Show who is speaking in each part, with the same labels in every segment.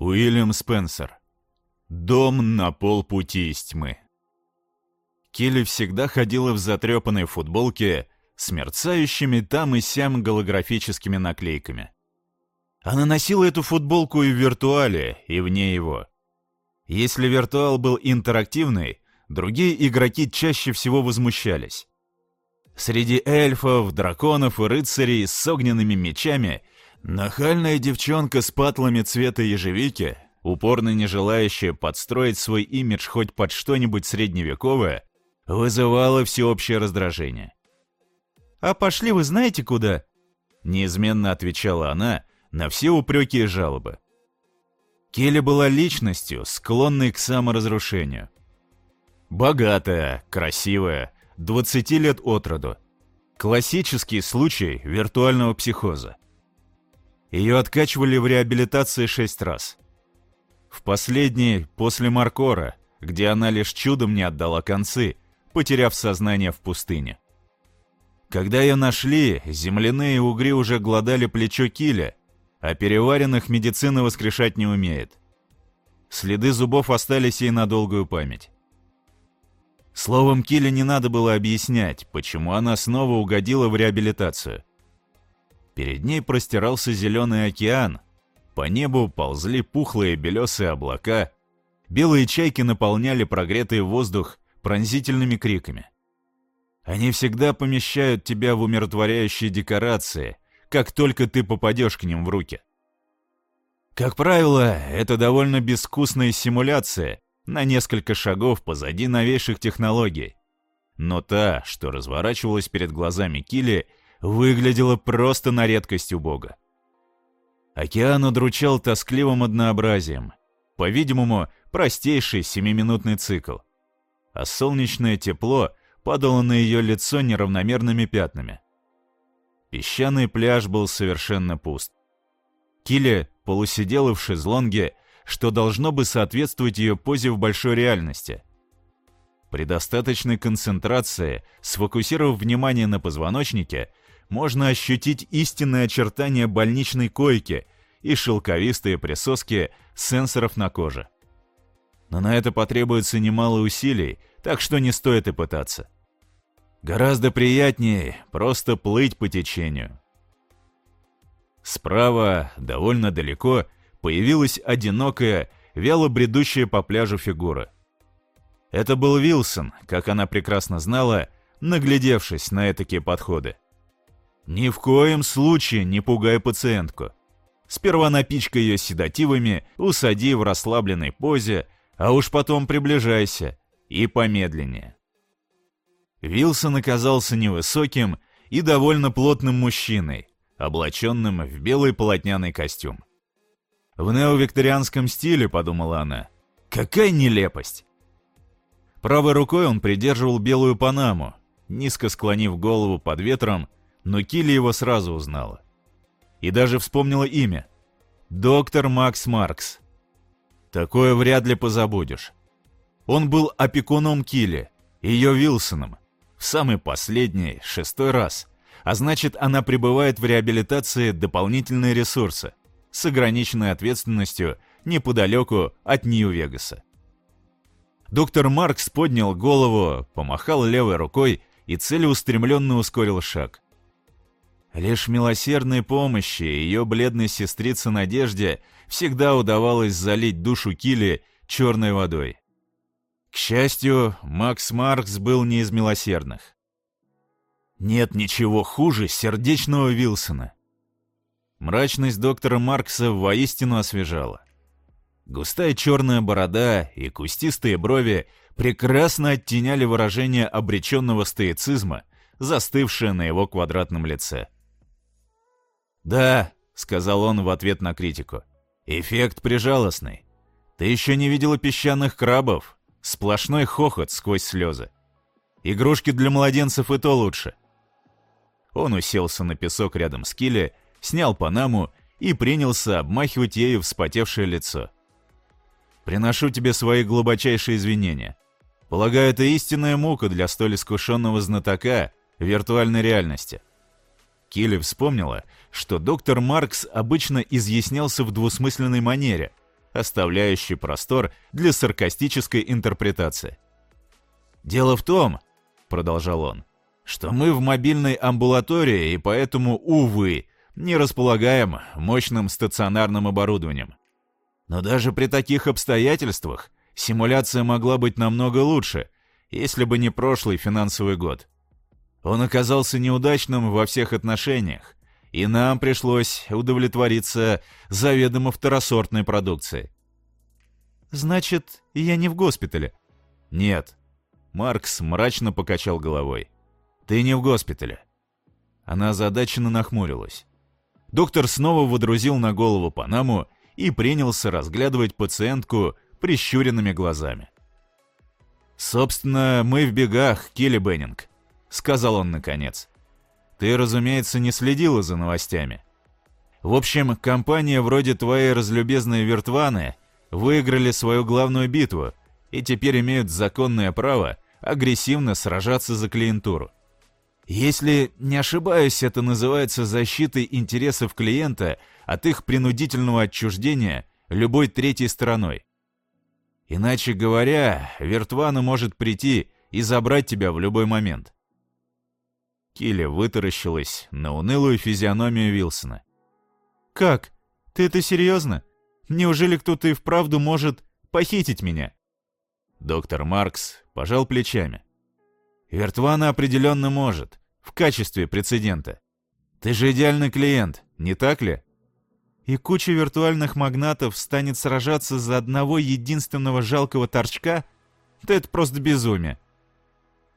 Speaker 1: Уильям Спенсер. Дом на полпути из тьмы. Келли всегда ходила в затрепанной футболке с мерцающими там и сям голографическими наклейками. Она носила эту футболку и в виртуале, и вне его. Если виртуал был интерактивный, другие игроки чаще всего возмущались. Среди эльфов, драконов и рыцарей с огненными мечами нахальная девчонка с патлами цвета ежевики, упорно не желающая подстроить свой имидж хоть под что-нибудь средневековое, вызывала всеобщее раздражение. «А пошли вы знаете куда?» Неизменно отвечала она на все упреки и жалобы. Келли была личностью, склонной к саморазрушению. Богатая, красивая, 20 лет от роду. Классический случай виртуального психоза. Ее откачивали в реабилитации шесть раз. В последний, после Маркора, где она лишь чудом не отдала концы, потеряв сознание в пустыне. Когда ее нашли, земляные угри уже глодали плечо Киля, а переваренных медицина воскрешать не умеет. Следы зубов остались ей на долгую память. Словом, Киле не надо было объяснять, почему она снова угодила в реабилитацию. Перед ней простирался зеленый океан, по небу ползли пухлые белесые облака, белые чайки наполняли прогретый воздух пронзительными криками. Они всегда помещают тебя в умиротворяющие декорации — как только ты попадешь к ним в руки. Как правило, это довольно безвкусная симуляция на несколько шагов позади новейших технологий. Но та, что разворачивалась перед глазами Килли, выглядела просто на редкость убого. Океан удручал тоскливым однообразием. По-видимому, простейший семиминутный цикл. А солнечное тепло падало на ее лицо неравномерными пятнами. Песчаный пляж был совершенно пуст. Килли полусидела в шезлонге, что должно бы соответствовать ее позе в большой реальности. При достаточной концентрации, сфокусировав внимание на позвоночнике, можно ощутить истинные очертания больничной койки и шелковистые присоски сенсоров на коже. Но на это потребуется немало усилий, так что не стоит и пытаться. Гораздо приятнее просто плыть по течению. Справа, довольно далеко, появилась одинокая, вяло бредущая по пляжу фигура. Это был Вилсон, как она прекрасно знала, наглядевшись на такие подходы. Ни в коем случае не пугай пациентку. Сперва напичкай ее седативами, усади в расслабленной позе, а уж потом приближайся и помедленнее. Вилсон оказался невысоким и довольно плотным мужчиной, облаченным в белый полотняный костюм. В неовикторианском стиле, подумала она, какая нелепость. Правой рукой он придерживал белую панаму, низко склонив голову под ветром, но Килли его сразу узнала. И даже вспомнила имя. Доктор Макс Маркс. Такое вряд ли позабудешь. Он был опекуном Килли, ее Вилсоном, в самый последний, шестой раз. А значит, она пребывает в реабилитации дополнительные ресурсы с ограниченной ответственностью неподалеку от Нью-Вегаса. Доктор Маркс поднял голову, помахал левой рукой и целеустремленно ускорил шаг. Лишь милосердной помощи ее бледной сестрице Надежде всегда удавалось залить душу Килли черной водой. К счастью, Макс Маркс был не из милосердных. Нет ничего хуже сердечного Вилсона. Мрачность доктора Маркса воистину освежала. Густая черная борода и кустистые брови прекрасно оттеняли выражение обреченного стоицизма, застывшее на его квадратном лице. «Да», — сказал он в ответ на критику, — «эффект прижалостный. Ты еще не видела песчаных крабов, Сплошной хохот сквозь слезы. Игрушки для младенцев и то лучше. Он уселся на песок рядом с Килли, снял панаму и принялся обмахивать ею вспотевшее лицо. «Приношу тебе свои глубочайшие извинения. Полагаю, это истинная мука для столь искушенного знатока виртуальной реальности». Килли вспомнила, что доктор Маркс обычно изъяснялся в двусмысленной манере, оставляющий простор для саркастической интерпретации. «Дело в том», — продолжал он, — «что мы в мобильной амбулатории и поэтому, увы, не располагаем мощным стационарным оборудованием. Но даже при таких обстоятельствах симуляция могла быть намного лучше, если бы не прошлый финансовый год. Он оказался неудачным во всех отношениях, и нам пришлось удовлетвориться заведомо второсортной продукцией. «Значит, я не в госпитале?» «Нет». Маркс мрачно покачал головой. «Ты не в госпитале». Она озадаченно нахмурилась. Доктор снова водрузил на голову Панаму и принялся разглядывать пациентку прищуренными глазами. «Собственно, мы в бегах, Килли Беннинг», — сказал он наконец. «Ты, разумеется, не следила за новостями. В общем, компания вроде твоей разлюбезной Виртваны выиграли свою главную битву и теперь имеют законное право агрессивно сражаться за клиентуру. Если не ошибаюсь, это называется защитой интересов клиента от их принудительного отчуждения любой третьей стороной. Иначе говоря, Вертвана может прийти и забрать тебя в любой момент. Килли вытаращилась на унылую физиономию Вилсона. «Как? Ты это серьезно? Неужели кто-то и вправду может похитить меня?» Доктор Маркс пожал плечами. Вертвана определенно может, в качестве прецедента. Ты же идеальный клиент, не так ли? И куча виртуальных магнатов станет сражаться за одного единственного жалкого торчка? Да это просто безумие.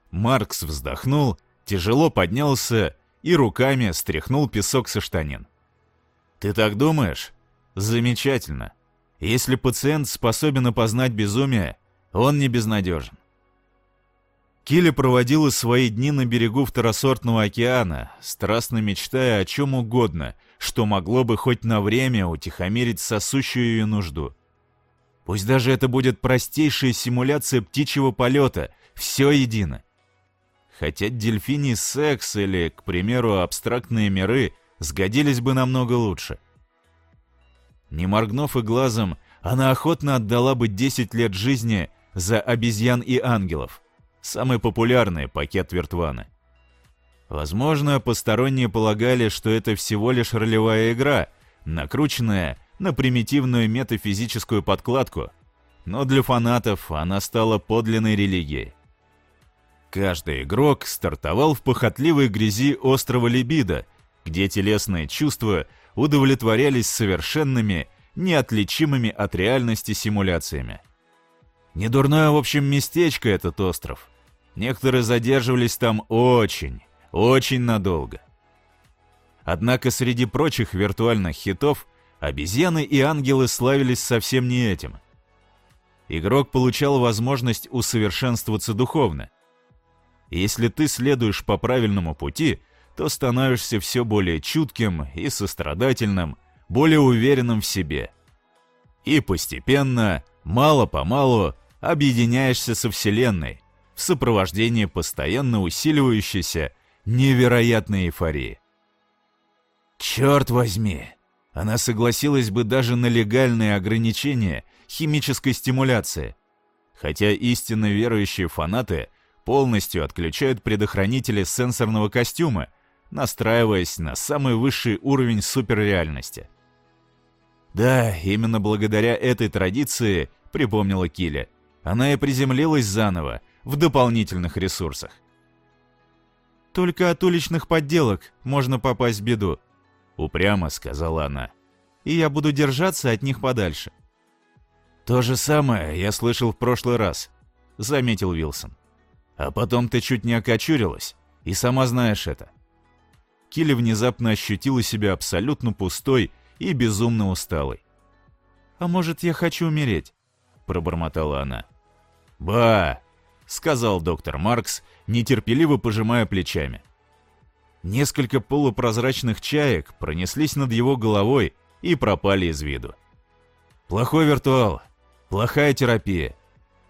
Speaker 1: Маркс вздохнул, тяжело поднялся и руками стряхнул песок со штанин. «Ты так думаешь? Замечательно. Если пациент способен опознать безумие, он не безнадежен. Килли проводила свои дни на берегу второсортного океана, страстно мечтая о чем угодно, что могло бы хоть на время утихомирить сосущую ее нужду. Пусть даже это будет простейшая симуляция птичьего полета, все едино. Хотя дельфиний секс или, к примеру, абстрактные миры сгодились бы намного лучше. Не моргнув и глазом, она охотно отдала бы 10 лет жизни за обезьян и ангелов. Самый популярный пакет Вертвана. Возможно, посторонние полагали, что это всего лишь ролевая игра, накрученная на примитивную метафизическую подкладку, но для фанатов она стала подлинной религией. Каждый игрок стартовал в похотливой грязи острова Либидо, где телесные чувства удовлетворялись совершенными, неотличимыми от реальности симуляциями. Недурное, в общем, местечко этот остров. Некоторые задерживались там очень, очень надолго. Однако среди прочих виртуальных хитов обезьяны и ангелы славились совсем не этим. Игрок получал возможность усовершенствоваться духовно. Если ты следуешь по правильному пути, то становишься все более чутким и сострадательным, более уверенным в себе. И постепенно, мало-помалу, объединяешься со Вселенной в сопровождении постоянно усиливающейся невероятной эйфории. Черт возьми! Она согласилась бы даже на легальные ограничения химической стимуляции, хотя истинно верующие фанаты полностью отключают предохранители сенсорного костюма, настраиваясь на самый высший уровень суперреальности. Да, именно благодаря этой традиции, припомнила Киля, она и приземлилась заново, в дополнительных ресурсах. «Только от уличных подделок можно попасть в беду», — упрямо сказала она. «И я буду держаться от них подальше». «То же самое я слышал в прошлый раз», — заметил Вилсон. «А потом ты чуть не окочурилась, и сама знаешь это». Килли внезапно ощутила себя абсолютно пустой и безумно усталой. «А может, я хочу умереть?» — пробормотала она. «Ба!» — сказал доктор Маркс, нетерпеливо пожимая плечами. Несколько полупрозрачных чаек пронеслись над его головой и пропали из виду. Плохой виртуал, плохая терапия,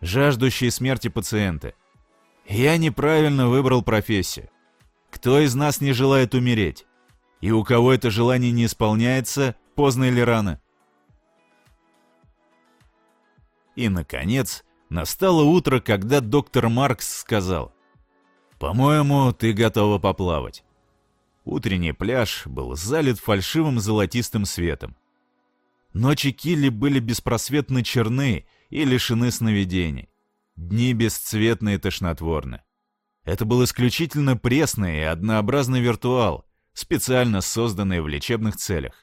Speaker 1: жаждущие смерти пациенты. Я неправильно выбрал профессию. Кто из нас не желает умереть? И у кого это желание не исполняется, поздно или рано? И, наконец, настало утро, когда доктор Маркс сказал, «По-моему, ты готова поплавать». Утренний пляж был залит фальшивым золотистым светом. Ночи Килли были беспросветно черны и лишены сновидений. Дни бесцветные тошнотворны. Это был исключительно пресный и однообразный виртуал, специально созданный в лечебных целях.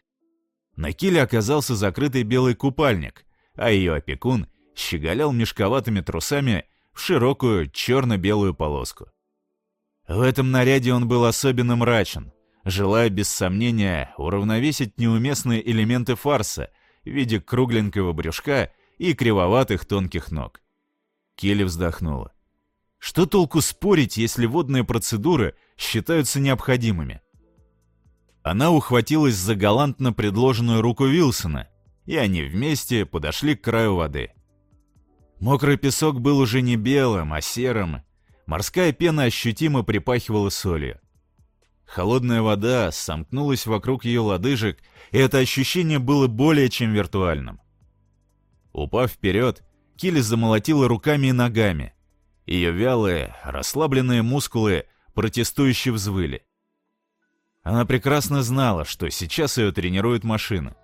Speaker 1: На киле оказался закрытый белый купальник, а ее опекун щеголял мешковатыми трусами в широкую черно-белую полоску. В этом наряде он был особенно мрачен, желая без сомнения уравновесить неуместные элементы фарса в виде кругленького брюшка и кривоватых тонких ног. Келли вздохнула. Что толку спорить, если водные процедуры считаются необходимыми? Она ухватилась за галантно предложенную руку Вилсона, и они вместе подошли к краю воды. Мокрый песок был уже не белым, а серым. Морская пена ощутимо припахивала солью. Холодная вода сомкнулась вокруг ее лодыжек, и это ощущение было более чем виртуальным. Упав вперед, Килли замолотила руками и ногами. Ее вялые, расслабленные мускулы протестующе взвыли. Она прекрасно знала, что сейчас ее тренирует машина.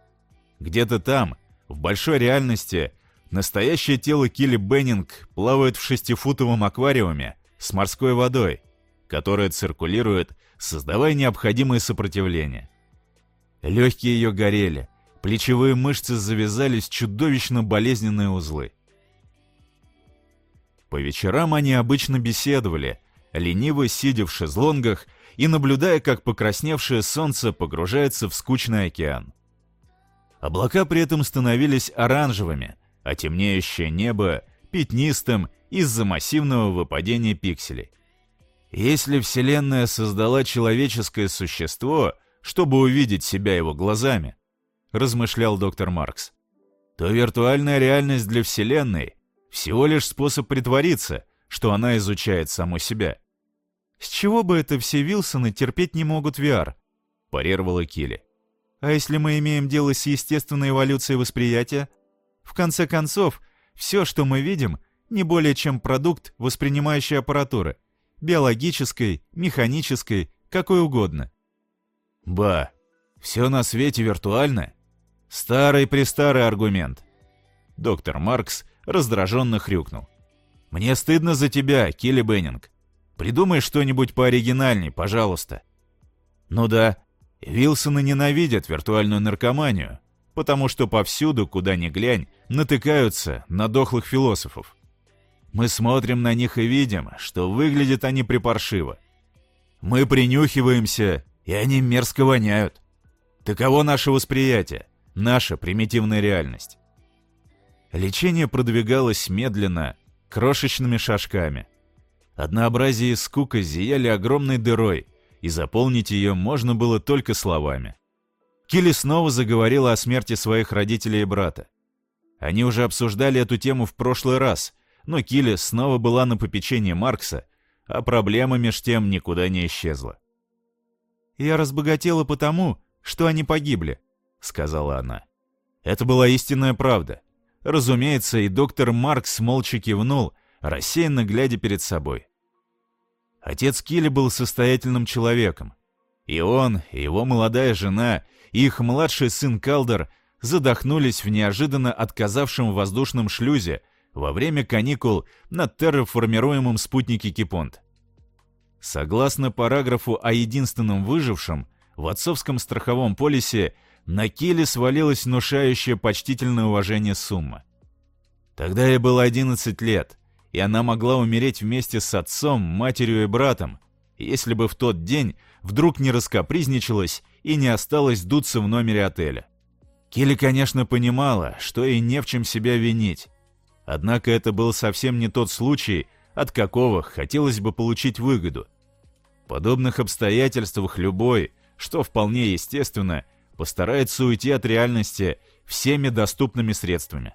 Speaker 1: Где-то там, в большой реальности, настоящее тело Килли Беннинг плавает в шестифутовом аквариуме с морской водой, которая циркулирует, создавая необходимое сопротивление. Легкие ее горели, плечевые мышцы завязались чудовищно болезненные узлы. По вечерам они обычно беседовали, лениво сидя в шезлонгах и наблюдая, как покрасневшее солнце погружается в скучный океан. Облака при этом становились оранжевыми, а темнеющее небо — пятнистым из-за массивного выпадения пикселей. Если Вселенная создала человеческое существо, чтобы увидеть себя его глазами, размышлял доктор Маркс, то виртуальная реальность для Вселенной всего лишь способ притвориться, что она изучает саму себя. «С чего бы это все Вилсоны терпеть не могут VR?» – парировала Килли. «А если мы имеем дело с естественной эволюцией восприятия? В конце концов, все, что мы видим, не более чем продукт воспринимающей аппаратуры. Биологической, механической, какой угодно». «Ба, все на свете виртуально?» Старый-престарый аргумент. Доктор Маркс раздраженно хрюкнул. «Мне стыдно за тебя, Килли Беннинг. Придумай что-нибудь пооригинальней, пожалуйста. Ну да, Вилсоны ненавидят виртуальную наркоманию, потому что повсюду, куда ни глянь, натыкаются на дохлых философов. Мы смотрим на них и видим, что выглядят они припаршиво. Мы принюхиваемся, и они мерзко воняют. Таково наше восприятие, наша примитивная реальность. Лечение продвигалось медленно, крошечными шажками – Однообразие и скука зияли огромной дырой, и заполнить ее можно было только словами. Килли снова заговорила о смерти своих родителей и брата. Они уже обсуждали эту тему в прошлый раз, но Килли снова была на попечении Маркса, а проблема меж тем никуда не исчезла. «Я разбогатела потому, что они погибли», — сказала она. Это была истинная правда. Разумеется, и доктор Маркс молча кивнул, рассеянно глядя перед собой. Отец Килли был состоятельным человеком. И он, и его молодая жена, и их младший сын Калдер задохнулись в неожиданно отказавшем воздушном шлюзе во время каникул на терраформируемом спутнике Кипонт. Согласно параграфу о единственном выжившем, в отцовском страховом полисе на Килли свалилась внушающая почтительное уважение сумма. Тогда ей было 11 лет, и она могла умереть вместе с отцом, матерью и братом, если бы в тот день вдруг не раскопризничалась и не осталась дуться в номере отеля. Келли, конечно, понимала, что и не в чем себя винить. Однако это был совсем не тот случай, от какого хотелось бы получить выгоду. В подобных обстоятельствах любой, что вполне естественно, постарается уйти от реальности всеми доступными средствами.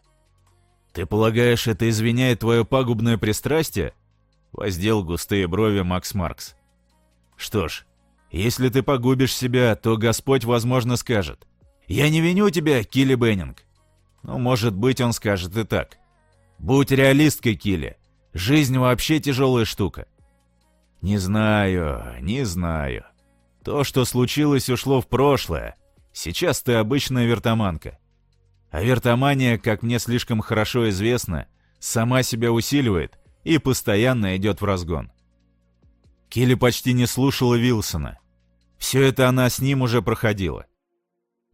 Speaker 1: «Ты полагаешь, это извиняет твое пагубное пристрастие?» — воздел густые брови Макс Маркс. «Что ж, если ты погубишь себя, то Господь, возможно, скажет. «Я не виню тебя, Килли Беннинг». Ну, может быть, он скажет и так. Будь реалисткой, Килли. Жизнь вообще тяжелая штука. Не знаю, не знаю. То, что случилось, ушло в прошлое. Сейчас ты обычная вертоманка. А вертомания, как мне слишком хорошо известно, сама себя усиливает и постоянно идет в разгон. Килли почти не слушала Вилсона. Все это она с ним уже проходила.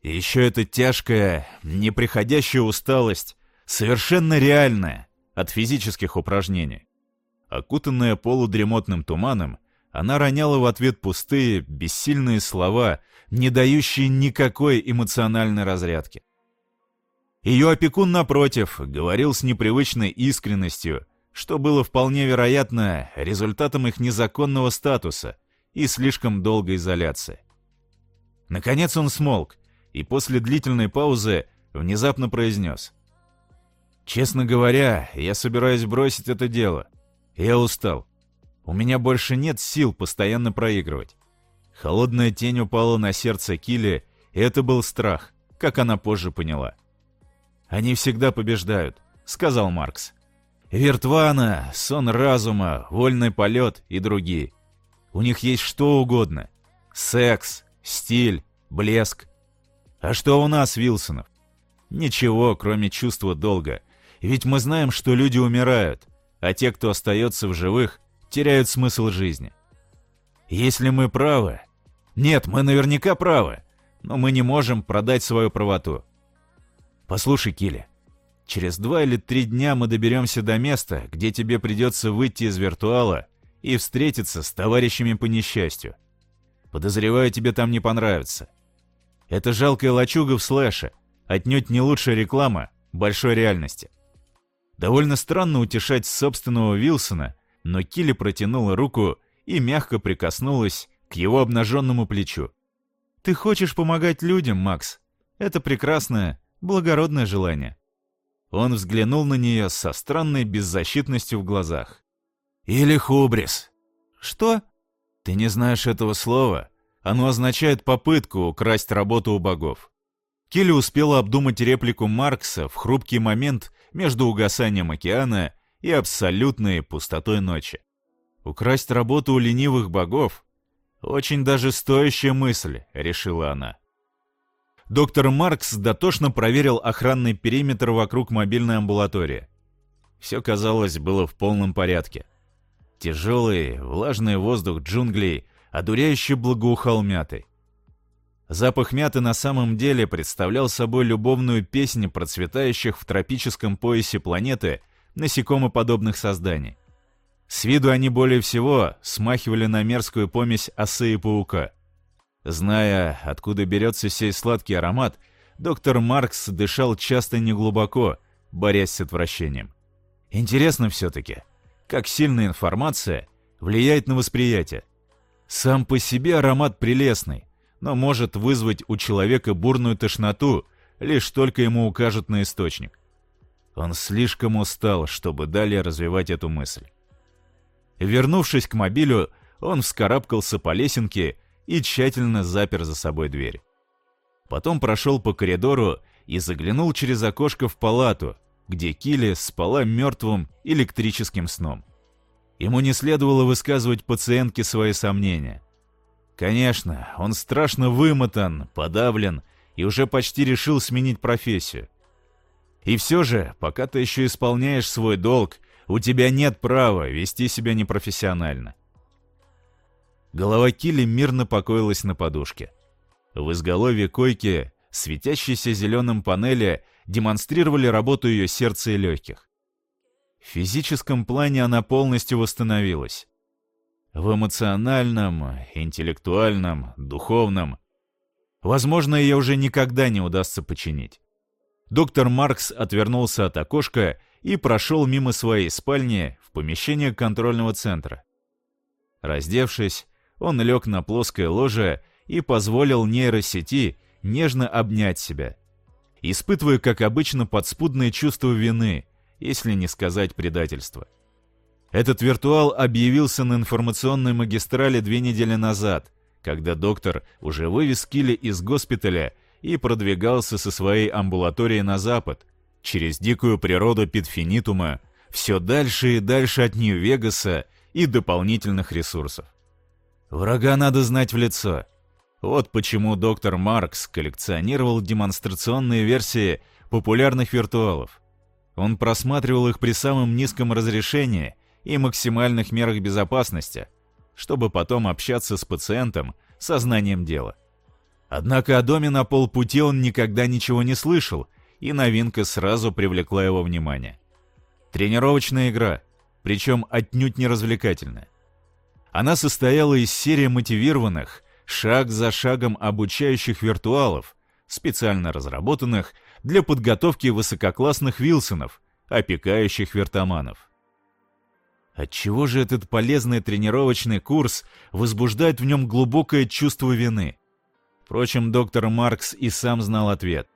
Speaker 1: И еще эта тяжкая, неприходящая усталость, совершенно реальная, от физических упражнений. Окутанная полудремотным туманом, она роняла в ответ пустые, бессильные слова, не дающие никакой эмоциональной разрядки. Ее опекун, напротив, говорил с непривычной искренностью, что было вполне вероятно результатом их незаконного статуса и слишком долгой изоляции. Наконец он смолк и после длительной паузы внезапно произнес. «Честно говоря, я собираюсь бросить это дело. Я устал. У меня больше нет сил постоянно проигрывать». Холодная тень упала на сердце Килли, и это был страх, как она позже поняла. «Они всегда побеждают», — сказал Маркс. «Виртвана, сон разума, вольный полет и другие. У них есть что угодно. Секс, стиль, блеск. А что у нас, Вилсонов? Ничего, кроме чувства долга. Ведь мы знаем, что люди умирают, а те, кто остается в живых, теряют смысл жизни. Если мы правы... Нет, мы наверняка правы, но мы не можем продать свою правоту. Послушай, Килли, через два или три дня мы доберемся до места, где тебе придется выйти из виртуала и встретиться с товарищами по несчастью. Подозреваю, тебе там не понравится. Это жалкая лачуга в слэше, отнюдь не лучшая реклама большой реальности. Довольно странно утешать собственного Вилсона, но Килли протянула руку и мягко прикоснулась к его обнаженному плечу. «Ты хочешь помогать людям, Макс? Это прекрасное, благородное желание». Он взглянул на нее со странной беззащитностью в глазах. «Или хубрис». «Что?» «Ты не знаешь этого слова? Оно означает попытку украсть работу у богов». Келли успела обдумать реплику Маркса в хрупкий момент между угасанием океана и абсолютной пустотой ночи. Украсть работу у ленивых богов очень даже стоящая мысль, решила она. Доктор Маркс дотошно проверил охранный периметр вокруг мобильной амбулатории. Все, казалось, было в полном порядке. Тяжелый, влажный воздух джунглей одуряюще благоухал мятой. Запах мяты на самом деле представлял собой любовную песнь процветающих в тропическом поясе планеты насекомоподобных созданий. С виду они более всего смахивали на мерзкую помесь осы и паука. Зная, откуда берется сей сладкий аромат, доктор Маркс дышал часто неглубоко, борясь с отвращением. Интересно все-таки, как сильно информация влияет на восприятие. Сам по себе аромат прелестный, но может вызвать у человека бурную тошноту, лишь только ему укажут на источник. Он слишком устал, чтобы далее развивать эту мысль. Вернувшись к мобилю, он вскарабкался по лесенке и тщательно запер за собой дверь. Потом прошел по коридору и заглянул через окошко в палату, где Килли спала мертвым электрическим сном. Ему не следовало высказывать пациентке свои сомнения. Конечно, он страшно вымотан, подавлен и уже почти решил сменить профессию. И все же, пока ты еще исполняешь свой долг у тебя нет права вести себя непрофессионально. Голова Килли мирно покоилась на подушке. В изголовье койки, светящейся зеленым панели, демонстрировали работу ее сердца и легких. В физическом плане она полностью восстановилась. В эмоциональном, интеллектуальном, духовном. Возможно, ее уже никогда не удастся починить. Доктор Маркс отвернулся от окошка и прошел мимо своей спальни в помещение контрольного центра. Раздевшись, он лег на плоское ложе и позволил нейросети нежно обнять себя, испытывая, как обычно, подспудное чувство вины, если не сказать предательства. Этот виртуал объявился на информационной магистрали две недели назад, когда доктор уже вывез Килли из госпиталя и продвигался со своей амбулаторией на запад, через дикую природу Питфинитума, все дальше и дальше от Нью-Вегаса и дополнительных ресурсов. Врага надо знать в лицо. Вот почему доктор Маркс коллекционировал демонстрационные версии популярных виртуалов. Он просматривал их при самом низком разрешении и максимальных мерах безопасности, чтобы потом общаться с пациентом сознанием дела. Однако о доме на полпути он никогда ничего не слышал, и новинка сразу привлекла его внимание. Тренировочная игра, причем отнюдь не развлекательная. Она состояла из серии мотивированных, шаг за шагом обучающих виртуалов, специально разработанных для подготовки высококлассных Вилсонов, опекающих вертоманов. Отчего же этот полезный тренировочный курс возбуждает в нем глубокое чувство вины? Впрочем, доктор Маркс и сам знал ответ.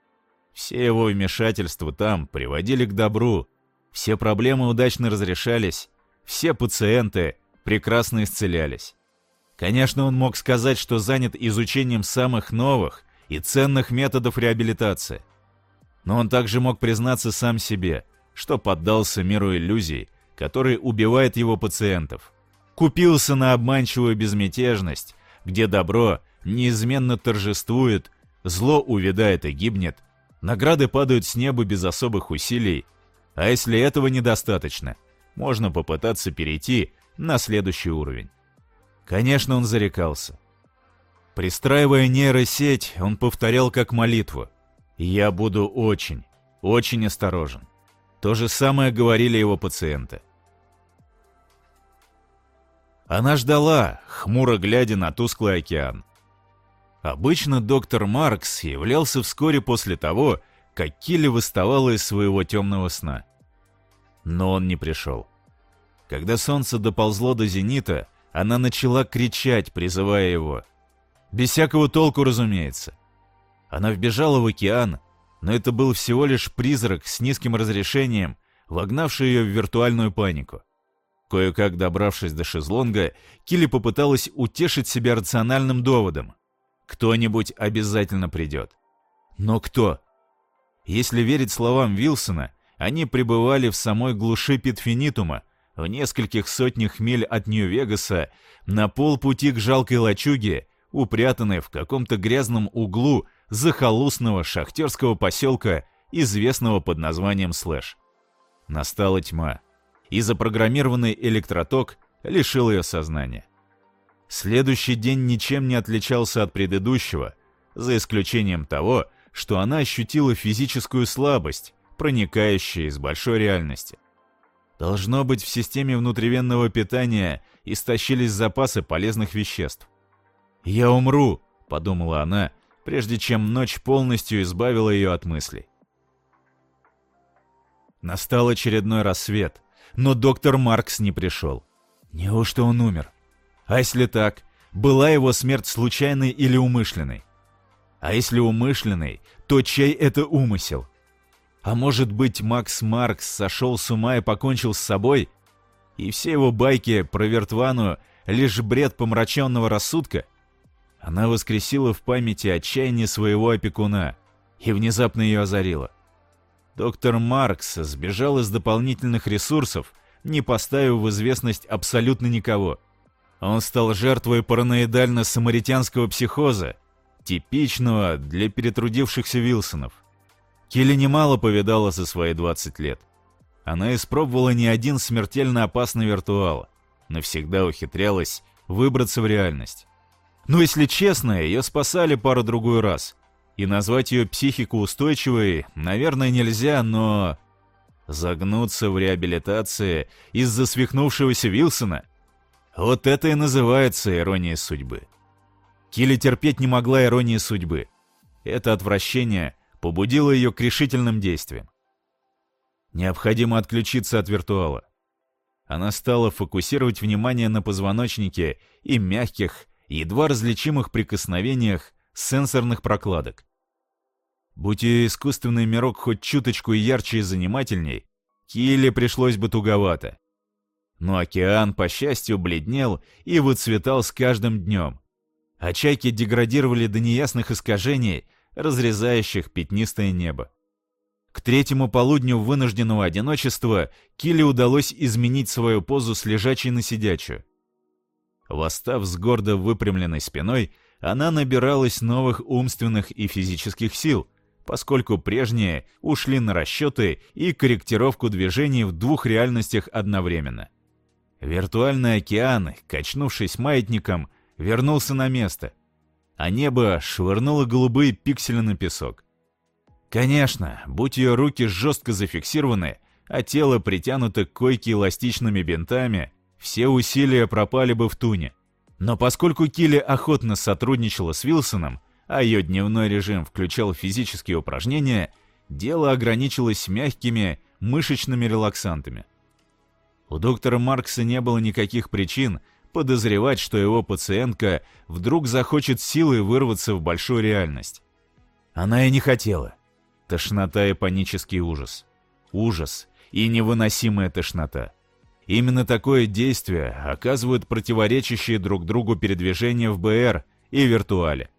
Speaker 1: Все его вмешательства там приводили к добру, все проблемы удачно разрешались, все пациенты прекрасно исцелялись. Конечно, он мог сказать, что занят изучением самых новых и ценных методов реабилитации. Но он также мог признаться сам себе, что поддался миру иллюзий, который убивает его пациентов. Купился на обманчивую безмятежность, где добро неизменно торжествует, зло увядает и гибнет, награды падают с неба без особых усилий, а если этого недостаточно, можно попытаться перейти на следующий уровень. Конечно, он зарекался. Пристраивая нейросеть, он повторял как молитву. «Я буду очень, очень осторожен». То же самое говорили его пациенты. Она ждала, хмуро глядя на тусклый океан. Обычно доктор Маркс являлся вскоре после того, как Килли выставала из своего темного сна. Но он не пришел. Когда солнце доползло до зенита, она начала кричать, призывая его. Без всякого толку, разумеется. Она вбежала в океан, но это был всего лишь призрак с низким разрешением, вогнавший ее в виртуальную панику. Кое-как добравшись до шезлонга, Килли попыталась утешить себя рациональным доводом. Кто-нибудь обязательно придет. Но кто? Если верить словам Вилсона, они пребывали в самой глуши Питфинитума, в нескольких сотнях миль от Нью-Вегаса, на полпути к жалкой лачуге, упрятанной в каком-то грязном углу захолустного шахтерского поселка, известного под названием Слэш. Настала тьма и запрограммированный электроток лишил ее сознания. Следующий день ничем не отличался от предыдущего, за исключением того, что она ощутила физическую слабость, проникающую из большой реальности. Должно быть, в системе внутривенного питания истощились запасы полезных веществ. «Я умру», — подумала она, прежде чем ночь полностью избавила ее от мыслей. Настал очередной рассвет, но доктор Маркс не пришел. Неужто он умер? А если так, была его смерть случайной или умышленной? А если умышленной, то чей это умысел? А может быть, Макс Маркс сошел с ума и покончил с собой? И все его байки про Вертвану — лишь бред помраченного рассудка? Она воскресила в памяти отчаяние своего опекуна и внезапно ее озарила. Доктор Маркс сбежал из дополнительных ресурсов, не поставив в известность абсолютно никого. Он стал жертвой параноидально-самаритянского психоза, типичного для перетрудившихся Вилсонов. Келли немало повидала за свои 20 лет. Она испробовала не один смертельно опасный виртуал, но всегда ухитрялась выбраться в реальность. Но если честно, ее спасали пару-другую раз. И назвать ее психику устойчивой, наверное, нельзя, но... Загнуться в реабилитации из-за свихнувшегося Вилсона? Вот это и называется иронией судьбы. Килли терпеть не могла иронии судьбы. Это отвращение побудило ее к решительным действиям. Необходимо отключиться от виртуала. Она стала фокусировать внимание на позвоночнике и мягких, едва различимых прикосновениях сенсорных прокладок. Будь ее искусственный мирок хоть чуточку ярче и занимательней, Килле пришлось бы туговато. Но океан, по счастью, бледнел и выцветал с каждым днем. А чайки деградировали до неясных искажений, разрезающих пятнистое небо. К третьему полудню вынужденного одиночества Килли удалось изменить свою позу с лежачей на сидячую. Восстав с гордо выпрямленной спиной, она набиралась новых умственных и физических сил, поскольку прежние ушли на расчеты и корректировку движений в двух реальностях одновременно. Виртуальный океан, качнувшись маятником, вернулся на место, а небо швырнуло голубые пиксели на песок. Конечно, будь ее руки жестко зафиксированы, а тело притянуто к койке эластичными бинтами, все усилия пропали бы в туне. Но поскольку Килли охотно сотрудничала с Вилсоном, а ее дневной режим включал физические упражнения, дело ограничилось мягкими мышечными релаксантами. У доктора Маркса не было никаких причин подозревать, что его пациентка вдруг захочет силой вырваться в большую реальность. Она и не хотела. Тошнота и панический ужас. Ужас и невыносимая тошнота. Именно такое действие оказывают противоречащие друг другу передвижения в БР и виртуале.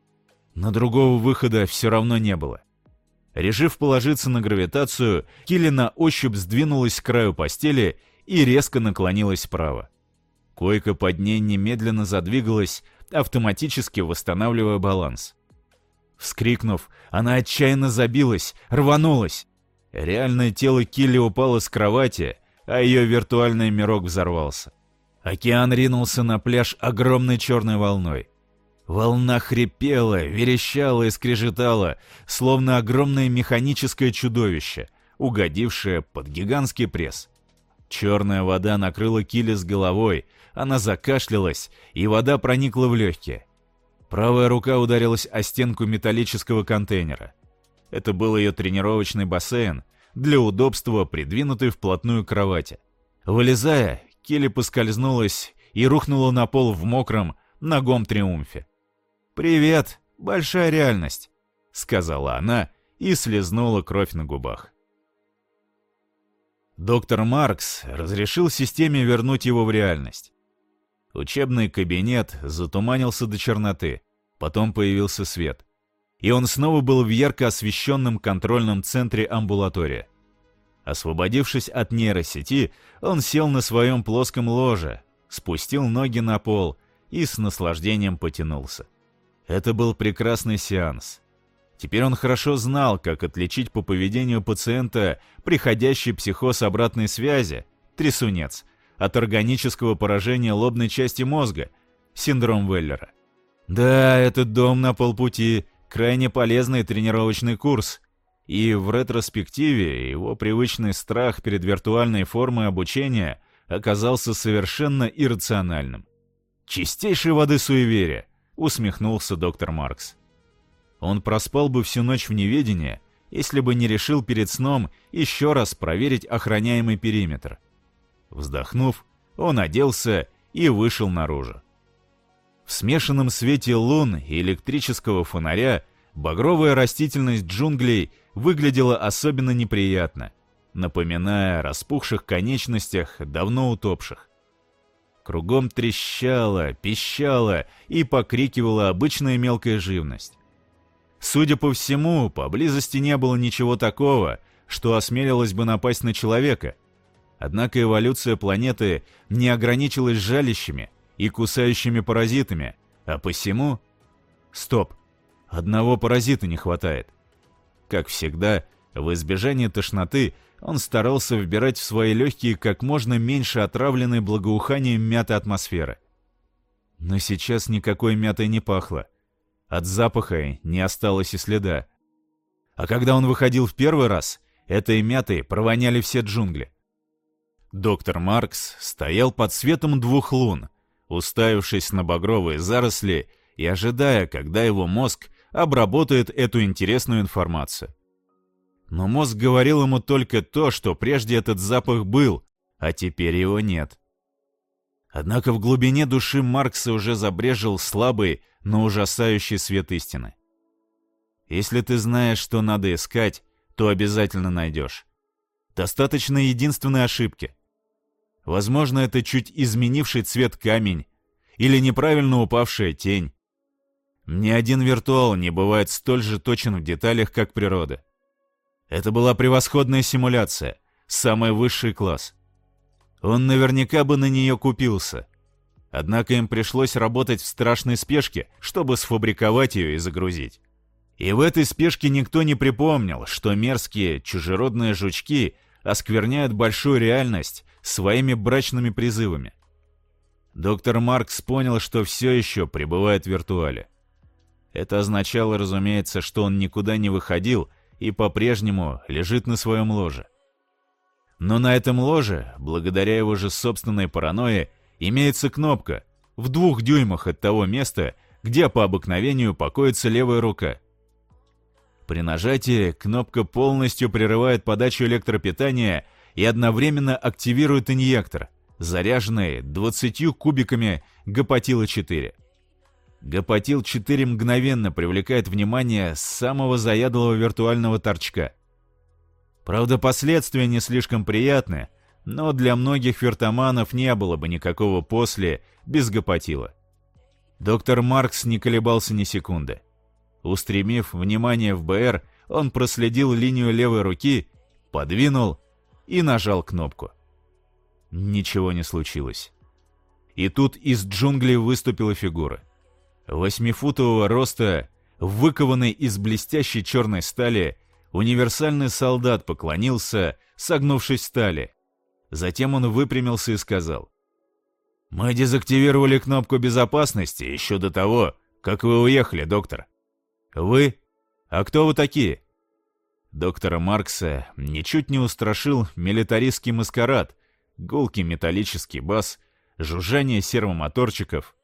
Speaker 1: Но другого выхода все равно не было. Решив положиться на гравитацию, Килли на ощупь сдвинулась к краю постели и резко наклонилась вправо. Койка под ней немедленно задвигалась, автоматически восстанавливая баланс. Вскрикнув, она отчаянно забилась, рванулась. Реальное тело Килли упало с кровати, а ее виртуальный мирок взорвался. Океан ринулся на пляж огромной черной волной. Волна хрипела, верещала и скрежетала, словно огромное механическое чудовище, угодившее под гигантский пресс. Черная вода накрыла Килли с головой, она закашлялась, и вода проникла в легкие. Правая рука ударилась о стенку металлического контейнера. Это был ее тренировочный бассейн, для удобства придвинутый вплотную к кровати. Вылезая, Келли поскользнулась и рухнула на пол в мокром, ногом триумфе. «Привет, большая реальность», — сказала она и слезнула кровь на губах. Доктор Маркс разрешил системе вернуть его в реальность. Учебный кабинет затуманился до черноты, потом появился свет. И он снова был в ярко освещенном контрольном центре амбулатория. Освободившись от нейросети, он сел на своем плоском ложе, спустил ноги на пол и с наслаждением потянулся. Это был прекрасный сеанс. Теперь он хорошо знал, как отличить по поведению пациента приходящий психоз обратной связи, трясунец, от органического поражения лобной части мозга, синдром Веллера. Да, этот дом на полпути – крайне полезный тренировочный курс, и в ретроспективе его привычный страх перед виртуальной формой обучения оказался совершенно иррациональным. «Чистейшей воды суеверия», — усмехнулся доктор Маркс. Он проспал бы всю ночь в неведении, если бы не решил перед сном еще раз проверить охраняемый периметр — Вздохнув, он оделся и вышел наружу. В смешанном свете лун и электрического фонаря багровая растительность джунглей выглядела особенно неприятно, напоминая о распухших конечностях давно утопших. Кругом трещала, пищала и покрикивала обычная мелкая живность. Судя по всему, поблизости не было ничего такого, что осмелилось бы напасть на человека, Однако эволюция планеты не ограничилась жалящими и кусающими паразитами, а посему... Стоп, одного паразита не хватает. Как всегда, в избежание тошноты он старался вбирать в свои легкие как можно меньше отравленной благоуханием мяты атмосферы. Но сейчас никакой мятой не пахло. От запаха не осталось и следа. А когда он выходил в первый раз, этой мятой провоняли все джунгли. Доктор Маркс стоял под светом двух лун, уставившись на багровые заросли и ожидая, когда его мозг обработает эту интересную информацию. Но мозг говорил ему только то, что прежде этот запах был, а теперь его нет. Однако в глубине души Маркса уже забрежил слабый, но ужасающий свет истины. Если ты знаешь, что надо искать, то обязательно найдешь. Достаточно единственной ошибки — Возможно, это чуть изменивший цвет камень или неправильно упавшая тень. Ни один виртуал не бывает столь же точен в деталях, как природа. Это была превосходная симуляция, самый высший класс. Он наверняка бы на нее купился. Однако им пришлось работать в страшной спешке, чтобы сфабриковать ее и загрузить. И в этой спешке никто не припомнил, что мерзкие чужеродные жучки оскверняют большую реальность своими брачными призывами. Доктор Маркс понял, что все еще пребывает в виртуале. Это означало, разумеется, что он никуда не выходил и по-прежнему лежит на своем ложе. Но на этом ложе, благодаря его же собственной паранойи, имеется кнопка в двух дюймах от того места, где по обыкновению покоится левая рука. При нажатии кнопка полностью прерывает подачу электропитания и одновременно активирует инъектор, заряженный 20 кубиками гапатила-4. Гапатил-4 мгновенно привлекает внимание самого заядлого виртуального торчка. Правда, последствия не слишком приятны, но для многих вертоманов не было бы никакого «после» без гапатила. Доктор Маркс не колебался ни секунды. Устремив внимание в БР, он проследил линию левой руки, подвинул и нажал кнопку. Ничего не случилось. И тут из джунглей выступила фигура. Восьмифутового роста, выкованный из блестящей черной стали, универсальный солдат поклонился, согнувшись в стали. Затем он выпрямился и сказал. «Мы дезактивировали кнопку безопасности еще до того, как вы уехали, доктор. Вы? А кто вы такие?» Доктора Маркса ничуть не устрашил милитаристский маскарад, гулкий металлический бас, жужжание сервомоторчиков.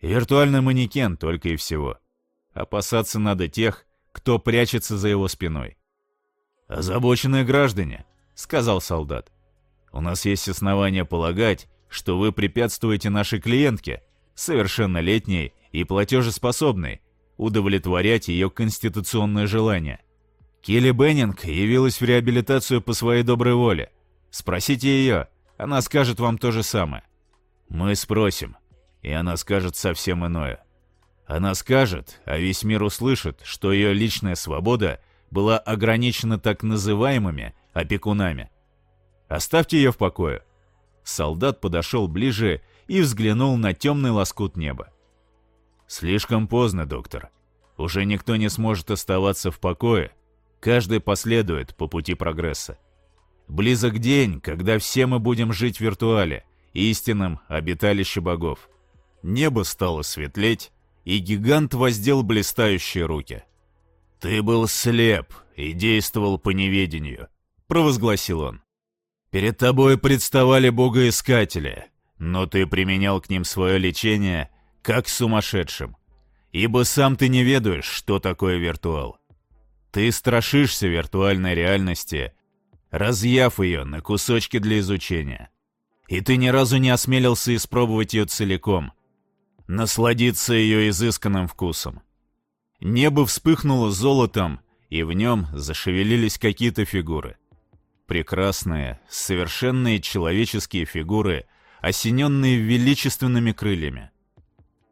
Speaker 1: Виртуальный манекен только и всего. Опасаться надо тех, кто прячется за его спиной. «Озабоченные граждане», — сказал солдат. «У нас есть основания полагать, что вы препятствуете нашей клиентке, совершеннолетней и платежеспособной, удовлетворять ее конституционное желание. Килли Беннинг явилась в реабилитацию по своей доброй воле. Спросите ее, она скажет вам то же самое. Мы спросим, и она скажет совсем иное. Она скажет, а весь мир услышит, что ее личная свобода была ограничена так называемыми опекунами. Оставьте ее в покое. Солдат подошел ближе и взглянул на темный лоскут неба. Слишком поздно, доктор. Уже никто не сможет оставаться в покое. Каждый последует по пути прогресса. Близок день, когда все мы будем жить в виртуале, истинном обиталище богов. Небо стало светлеть, и гигант воздел блистающие руки. «Ты был слеп и действовал по неведению», — провозгласил он. «Перед тобой представали богоискатели, но ты применял к ним свое лечение как сумасшедшим, ибо сам ты не ведаешь, что такое виртуал. Ты страшишься виртуальной реальности, разъяв ее на кусочки для изучения. И ты ни разу не осмелился испробовать ее целиком, насладиться ее изысканным вкусом. Небо вспыхнуло золотом, и в нем зашевелились какие-то фигуры. Прекрасные, совершенные человеческие фигуры, осененные величественными крыльями.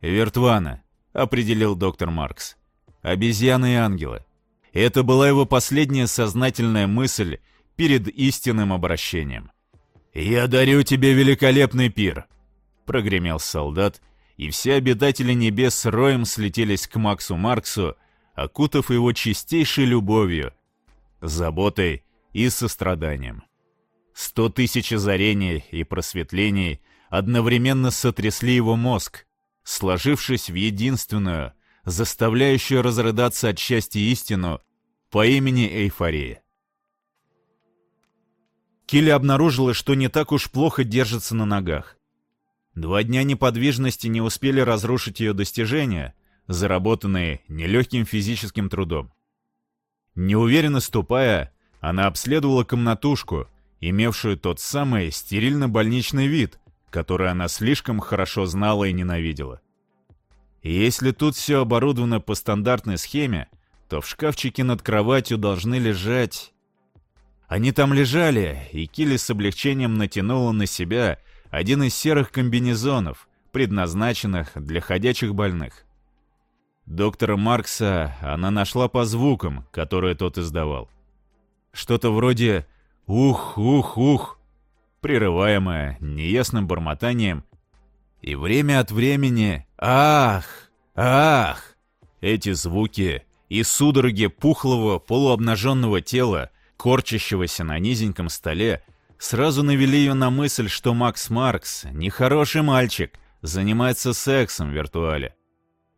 Speaker 1: «Вертвана», — определил доктор Маркс. «Обезьяны и ангелы». Это была его последняя сознательная мысль перед истинным обращением. «Я дарю тебе великолепный пир», — прогремел солдат, и все обитатели небес роем слетелись к Максу Марксу, окутав его чистейшей любовью, заботой и состраданием. Сто тысяч озарений и просветлений одновременно сотрясли его мозг, сложившись в единственную, заставляющую разрыдаться от счастья истину по имени Эйфория. Килли обнаружила, что не так уж плохо держится на ногах. Два дня неподвижности не успели разрушить ее достижения, заработанные нелегким физическим трудом. Неуверенно ступая, она обследовала комнатушку, имевшую тот самый стерильно-больничный вид, который она слишком хорошо знала и ненавидела. Если тут все оборудовано по стандартной схеме, то в шкафчике над кроватью должны лежать... Они там лежали, и Килли с облегчением натянула на себя один из серых комбинезонов, предназначенных для ходячих больных. Доктора Маркса она нашла по звукам, которые тот издавал. Что-то вроде «ух, ух, ух», прерываемое неясным бормотанием, и время от времени «ах, ах». Эти звуки и судороги пухлого полуобнаженного тела, корчащегося на низеньком столе, сразу навели ее на мысль, что Макс Маркс, нехороший мальчик, занимается сексом в виртуале.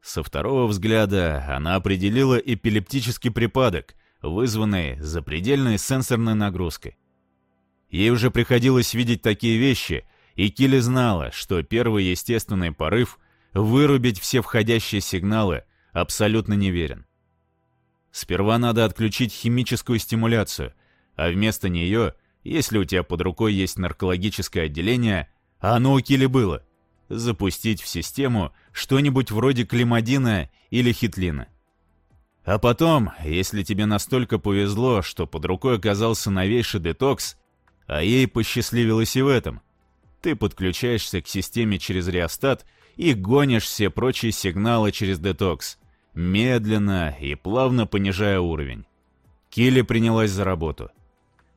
Speaker 1: Со второго взгляда она определила эпилептический припадок, вызванный запредельной сенсорной нагрузкой. Ей уже приходилось видеть такие вещи, и Килли знала, что первый естественный порыв — вырубить все входящие сигналы — абсолютно неверен. Сперва надо отключить химическую стимуляцию, а вместо нее, если у тебя под рукой есть наркологическое отделение, а оно у Килли было — запустить в систему что-нибудь вроде климадина или хитлина. А потом, если тебе настолько повезло, что под рукой оказался новейший детокс, а ей посчастливилось и в этом, ты подключаешься к системе через реостат и гонишь все прочие сигналы через детокс, медленно и плавно понижая уровень. Килли принялась за работу.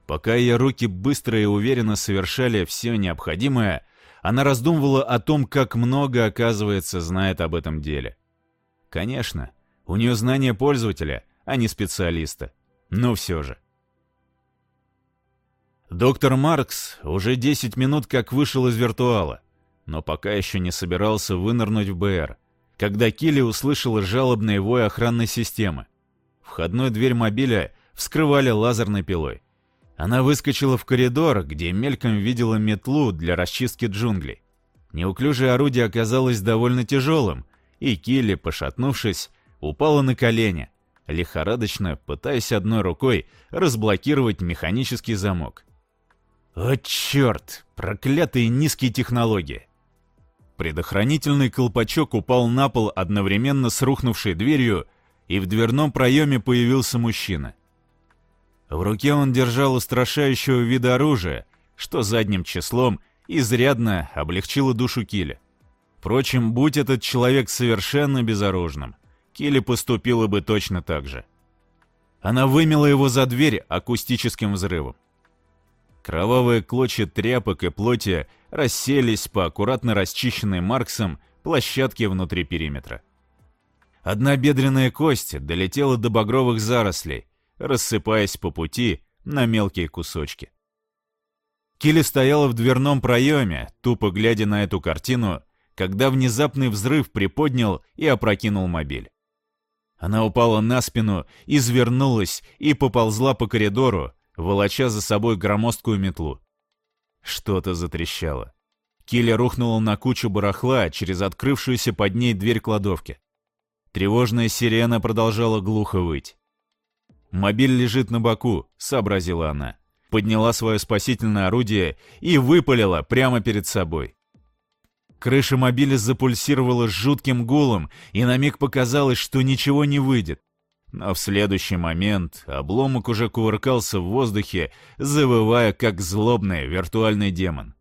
Speaker 1: Пока ее руки быстро и уверенно совершали все необходимое, она раздумывала о том, как много, оказывается, знает об этом деле. Конечно, у нее знание пользователя, а не специалиста. Но все же. Доктор Маркс уже 10 минут как вышел из виртуала, но пока еще не собирался вынырнуть в БР, когда Килли услышала жалобный вой охранной системы. Входную дверь мобиля вскрывали лазерной пилой. Она выскочила в коридор, где мельком видела метлу для расчистки джунглей. Неуклюжее орудие оказалось довольно тяжелым, и Килли, пошатнувшись, упала на колени, лихорадочно пытаясь одной рукой разблокировать механический замок. О, черт! Проклятые низкие технологии! Предохранительный колпачок упал на пол одновременно с рухнувшей дверью, и в дверном проеме появился мужчина — в руке он держал устрашающего вида оружие, что задним числом изрядно облегчило душу Киля. Впрочем, будь этот человек совершенно безоружным, Килли поступила бы точно так же. Она вымела его за дверь акустическим взрывом. Кровавые клочья тряпок и плоти расселись по аккуратно расчищенной Марксом площадке внутри периметра. Одна бедренная кость долетела до багровых зарослей, рассыпаясь по пути на мелкие кусочки. Килли стояла в дверном проеме, тупо глядя на эту картину, когда внезапный взрыв приподнял и опрокинул мобиль. Она упала на спину, извернулась и поползла по коридору, волоча за собой громоздкую метлу. Что-то затрещало. Килли рухнула на кучу барахла через открывшуюся под ней дверь кладовки. Тревожная сирена продолжала глухо выть. «Мобиль лежит на боку», — сообразила она. Подняла свое спасительное орудие и выпалила прямо перед собой. Крыша мобиля запульсировала с жутким гулом, и на миг показалось, что ничего не выйдет. Но в следующий момент обломок уже кувыркался в воздухе, завывая, как злобный виртуальный демон.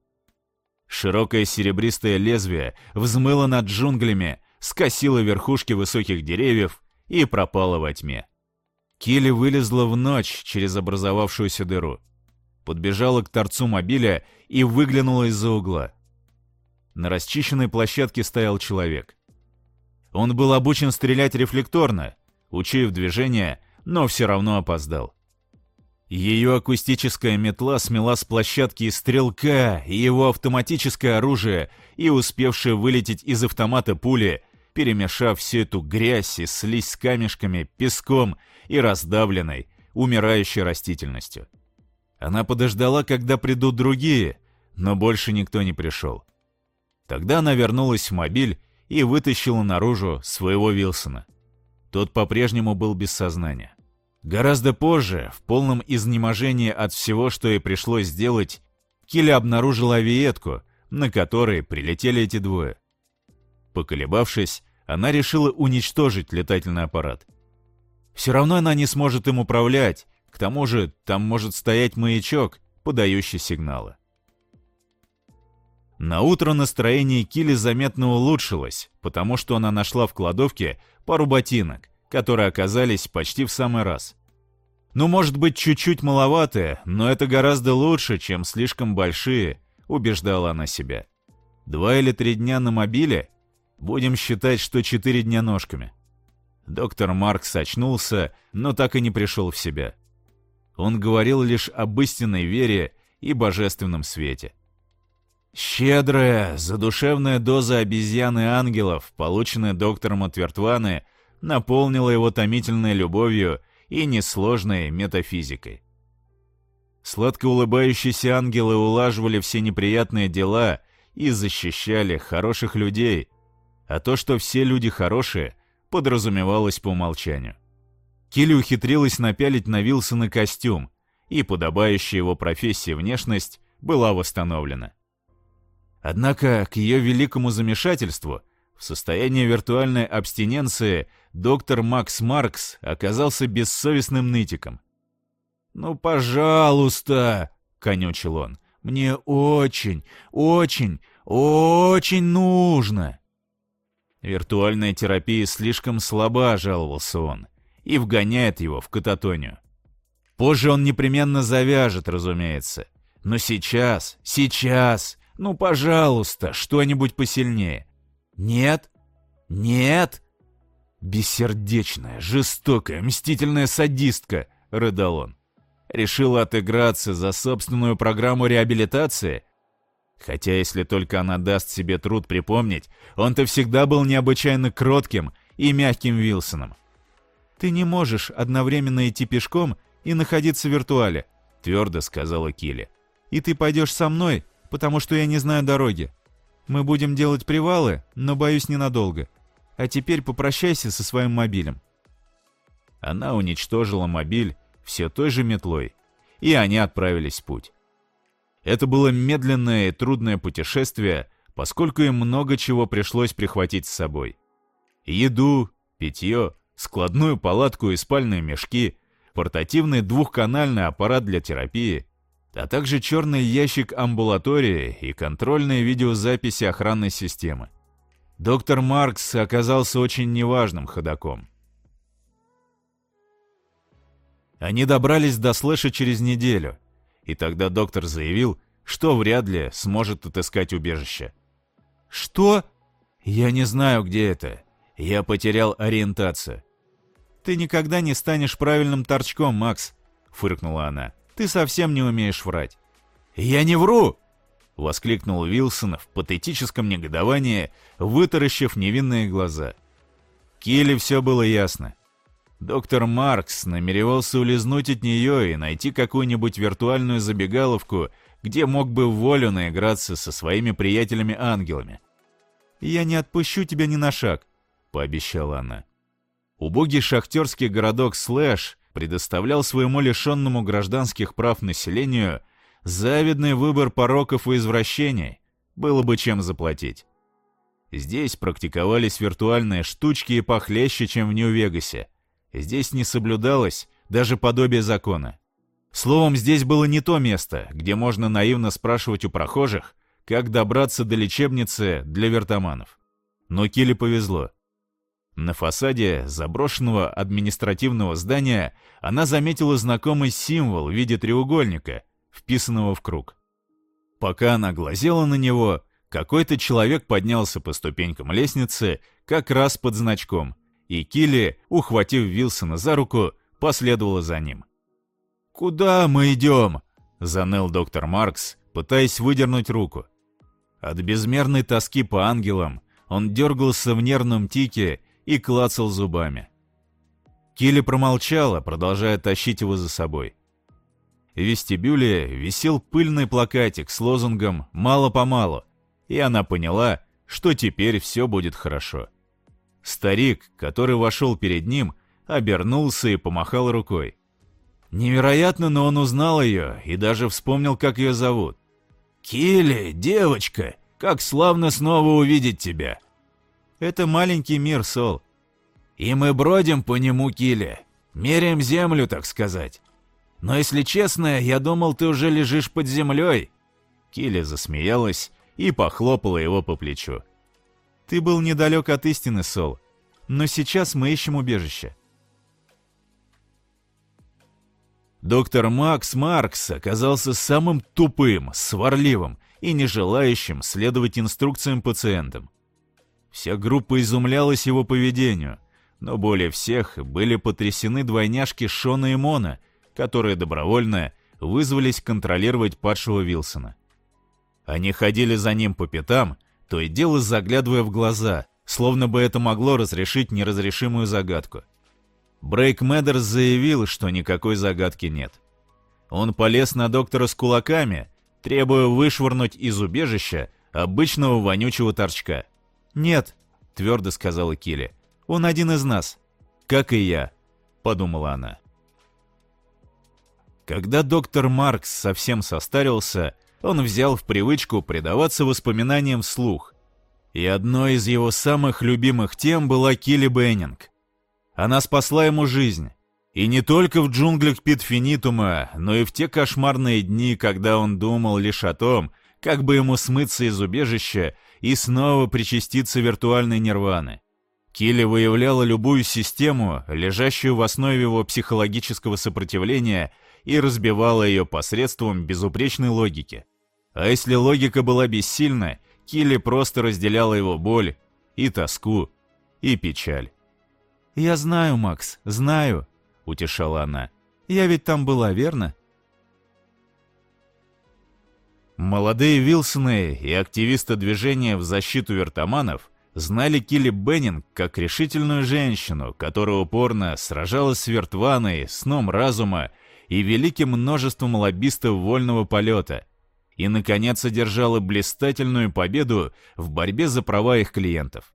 Speaker 1: Широкое серебристое лезвие взмыло над джунглями, скосило верхушки высоких деревьев и пропало во тьме. Килли вылезла в ночь через образовавшуюся дыру. Подбежала к торцу мобиля и выглянула из-за угла. На расчищенной площадке стоял человек. Он был обучен стрелять рефлекторно, учив движение, но все равно опоздал. Ее акустическая метла смела с площадки стрелка и его автоматическое оружие и успевшие вылететь из автомата пули, перемешав всю эту грязь и слизь с камешками, песком и раздавленной, умирающей растительностью. Она подождала, когда придут другие, но больше никто не пришел. Тогда она вернулась в мобиль и вытащила наружу своего Вилсона. Тот по-прежнему был без сознания. Гораздо позже, в полном изнеможении от всего, что ей пришлось сделать, Килли обнаружила авиетку, на которой прилетели эти двое. Поколебавшись, она решила уничтожить летательный аппарат. Все равно она не сможет им управлять, к тому же там может стоять маячок, подающий сигналы. На утро настроение Кили заметно улучшилось, потому что она нашла в кладовке пару ботинок, которые оказались почти в самый раз. Ну, может быть, чуть-чуть маловатые, но это гораздо лучше, чем слишком большие, убеждала она себя. Два или три дня на мобиле? Будем считать, что четыре дня ножками. Доктор Маркс очнулся, но так и не пришел в себя. Он говорил лишь об истинной вере и божественном свете. Щедрая, задушевная доза обезьяны-ангелов, полученная доктором от Вертваны, наполнила его томительной любовью и несложной метафизикой. Сладко улыбающиеся ангелы улаживали все неприятные дела и защищали хороших людей, а то, что все люди хорошие, подразумевалось по умолчанию. Килли ухитрилась напялить на Вилсона костюм, и подобающая его профессии внешность была восстановлена. Однако, к ее великому замешательству, в состоянии виртуальной абстиненции доктор Макс Маркс оказался бессовестным нытиком. «Ну, пожалуйста!» — конючил он. «Мне очень, очень, очень нужно!» Виртуальная терапия слишком слаба, жаловался он, и вгоняет его в кататонию. Позже он непременно завяжет, разумеется. Но сейчас, сейчас, ну, пожалуйста, что-нибудь посильнее. Нет? Нет? Бессердечная, жестокая, мстительная садистка, рыдал он. Решила отыграться за собственную программу реабилитации? Хотя, если только она даст себе труд припомнить, он-то всегда был необычайно кротким и мягким Вилсоном. «Ты не можешь одновременно идти пешком и находиться в виртуале», — твердо сказала Килли. «И ты пойдешь со мной, потому что я не знаю дороги. Мы будем делать привалы, но, боюсь, ненадолго. А теперь попрощайся со своим мобилем». Она уничтожила мобиль все той же метлой, и они отправились в путь. Это было медленное и трудное путешествие, поскольку им много чего пришлось прихватить с собой. Еду, питье, складную палатку и спальные мешки, портативный двухканальный аппарат для терапии, а также черный ящик амбулатории и контрольные видеозаписи охранной системы. Доктор Маркс оказался очень неважным ходаком. Они добрались до Слэша через неделю, и тогда доктор заявил, что вряд ли сможет отыскать убежище. «Что? Я не знаю, где это. Я потерял ориентацию». «Ты никогда не станешь правильным торчком, Макс», — фыркнула она. Ты совсем не умеешь врать». «Я не вру!» — воскликнул Вилсон в патетическом негодовании, вытаращив невинные глаза. Килли все было ясно. Доктор Маркс намеревался улизнуть от нее и найти какую-нибудь виртуальную забегаловку, где мог бы в волю наиграться со своими приятелями-ангелами. «Я не отпущу тебя ни на шаг», — пообещала она. Убогий шахтерский городок Слэш предоставлял своему лишенному гражданских прав населению завидный выбор пороков и извращений, было бы чем заплатить. Здесь практиковались виртуальные штучки и похлеще, чем в Нью-Вегасе. Здесь не соблюдалось даже подобие закона. Словом, здесь было не то место, где можно наивно спрашивать у прохожих, как добраться до лечебницы для вертоманов. Но Киле повезло. На фасаде заброшенного административного здания она заметила знакомый символ в виде треугольника, вписанного в круг. Пока она глазела на него, какой-то человек поднялся по ступенькам лестницы как раз под значком, и Килли, ухватив Вилсона за руку, последовала за ним. «Куда мы идем?» — заныл доктор Маркс, пытаясь выдернуть руку. От безмерной тоски по ангелам он дергался в нервном тике и клацал зубами. Килли промолчала, продолжая тащить его за собой. В вестибюле висел пыльный плакатик с лозунгом «Мало-помалу», и она поняла, что теперь все будет хорошо. Старик, который вошел перед ним, обернулся и помахал рукой. Невероятно, но он узнал ее и даже вспомнил, как ее зовут. «Килли, девочка, как славно снова увидеть тебя!» Это маленький мир, Сол. И мы бродим по нему, Килли. Меряем землю, так сказать. Но если честно, я думал, ты уже лежишь под землей. Килли засмеялась и похлопала его по плечу. Ты был недалек от истины, Сол. Но сейчас мы ищем убежище. Доктор Макс Маркс оказался самым тупым, сварливым и не желающим следовать инструкциям пациентам. Вся группа изумлялась его поведению, но более всех были потрясены двойняшки Шона и Мона, которые добровольно вызвались контролировать падшего Вилсона. Они ходили за ним по пятам, то и дело заглядывая в глаза, словно бы это могло разрешить неразрешимую загадку. Брейк Мэддерс заявил, что никакой загадки нет. Он полез на доктора с кулаками, требуя вышвырнуть из убежища обычного вонючего торчка. «Нет», — твердо сказала Килли, — «он один из нас». «Как и я», — подумала она. Когда доктор Маркс совсем состарился, он взял в привычку предаваться воспоминаниям вслух. И одной из его самых любимых тем была Килли Беннинг. Она спасла ему жизнь. И не только в джунглях Питфинитума, но и в те кошмарные дни, когда он думал лишь о том, как бы ему смыться из убежища и снова причаститься виртуальной нирваны. Килли выявляла любую систему, лежащую в основе его психологического сопротивления, и разбивала ее посредством безупречной логики. А если логика была бессильна, Килли просто разделяла его боль и тоску, и печаль. «Я знаю, Макс, знаю», — утешала она. «Я ведь там была, верно?» Молодые Вилсоны и активисты движения в защиту вертоманов знали Килли Беннинг как решительную женщину, которая упорно сражалась с вертваной, сном разума и великим множеством лоббистов вольного полета — и, наконец, одержала блистательную победу в борьбе за права их клиентов.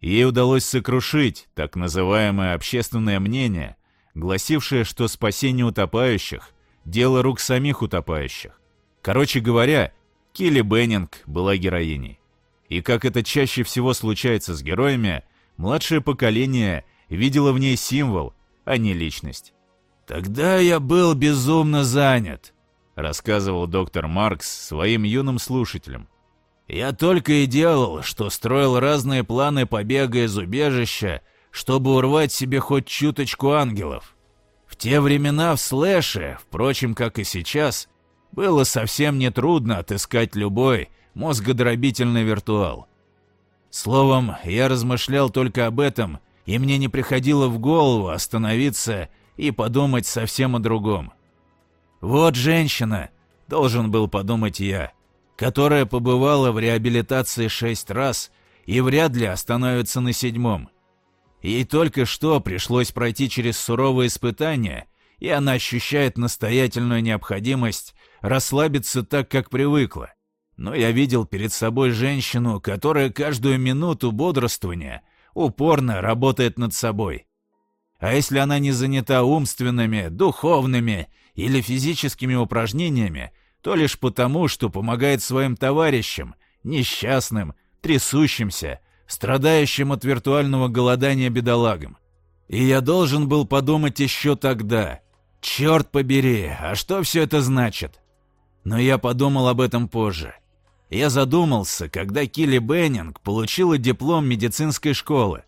Speaker 1: Ей удалось сокрушить так называемое общественное мнение, гласившее, что спасение утопающих – дело рук самих утопающих. Короче говоря, Килли Беннинг была героиней. И как это чаще всего случается с героями, младшее поколение видело в ней символ, а не личность. «Тогда я был безумно занят», рассказывал доктор Маркс своим юным слушателям. «Я только и делал, что строил разные планы побега из убежища, чтобы урвать себе хоть чуточку ангелов. В те времена в слэше, впрочем, как и сейчас, было совсем нетрудно отыскать любой мозгодробительный виртуал. Словом, я размышлял только об этом, и мне не приходило в голову остановиться и подумать совсем о другом. Вот женщина, должен был подумать я, которая побывала в реабилитации шесть раз и вряд ли остановится на седьмом. Ей только что пришлось пройти через суровые испытания, и она ощущает настоятельную необходимость расслабиться так, как привыкла. Но я видел перед собой женщину, которая каждую минуту бодрствования упорно работает над собой. А если она не занята умственными, духовными или физическими упражнениями, то лишь потому, что помогает своим товарищам, несчастным, трясущимся, страдающим от виртуального голодания бедолагам. И я должен был подумать еще тогда. Черт побери, а что все это значит? Но я подумал об этом позже. Я задумался, когда Килли Беннинг получила диплом медицинской школы.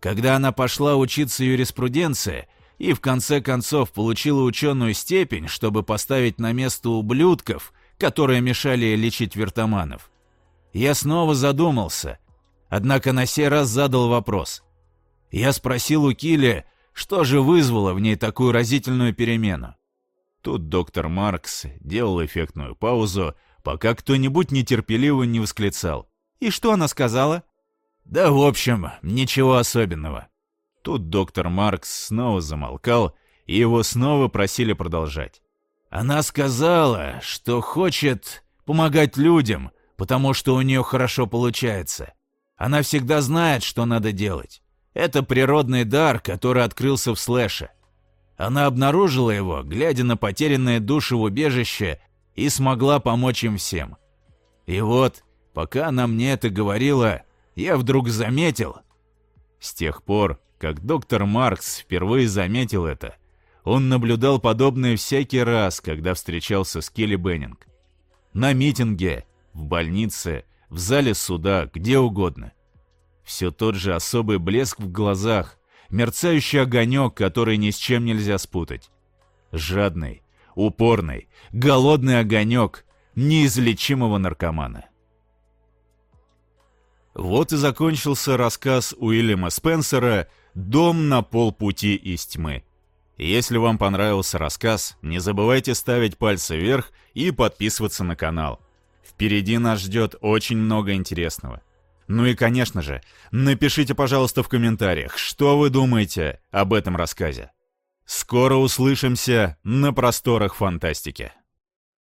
Speaker 1: Когда она пошла учиться юриспруденции, и в конце концов получила ученую степень, чтобы поставить на место ублюдков, которые мешали лечить вертоманов. Я снова задумался, однако на сей раз задал вопрос. Я спросил у Килли, что же вызвало в ней такую разительную перемену. Тут доктор Маркс делал эффектную паузу, пока кто-нибудь нетерпеливо не восклицал. «И что она сказала?» «Да, в общем, ничего особенного. Тут доктор Маркс снова замолкал, и его снова просили продолжать. Она сказала, что хочет помогать людям, потому что у нее хорошо получается. Она всегда знает, что надо делать. Это природный дар, который открылся в слэше. Она обнаружила его, глядя на потерянные души в убежище, и смогла помочь им всем. И вот, пока она мне это говорила, я вдруг заметил. С тех пор как доктор Маркс впервые заметил это, он наблюдал подобное всякий раз, когда встречался с Келли Беннинг. На митинге, в больнице, в зале суда, где угодно. Все тот же особый блеск в глазах, мерцающий огонек, который ни с чем нельзя спутать. Жадный, упорный, голодный огонек неизлечимого наркомана. Вот и закончился рассказ Уильяма Спенсера «Дом на полпути из тьмы». Если вам понравился рассказ, не забывайте ставить пальцы вверх и подписываться на канал. Впереди нас ждет очень много интересного. Ну и, конечно же, напишите, пожалуйста, в комментариях, что вы думаете об этом рассказе. Скоро услышимся на просторах фантастики.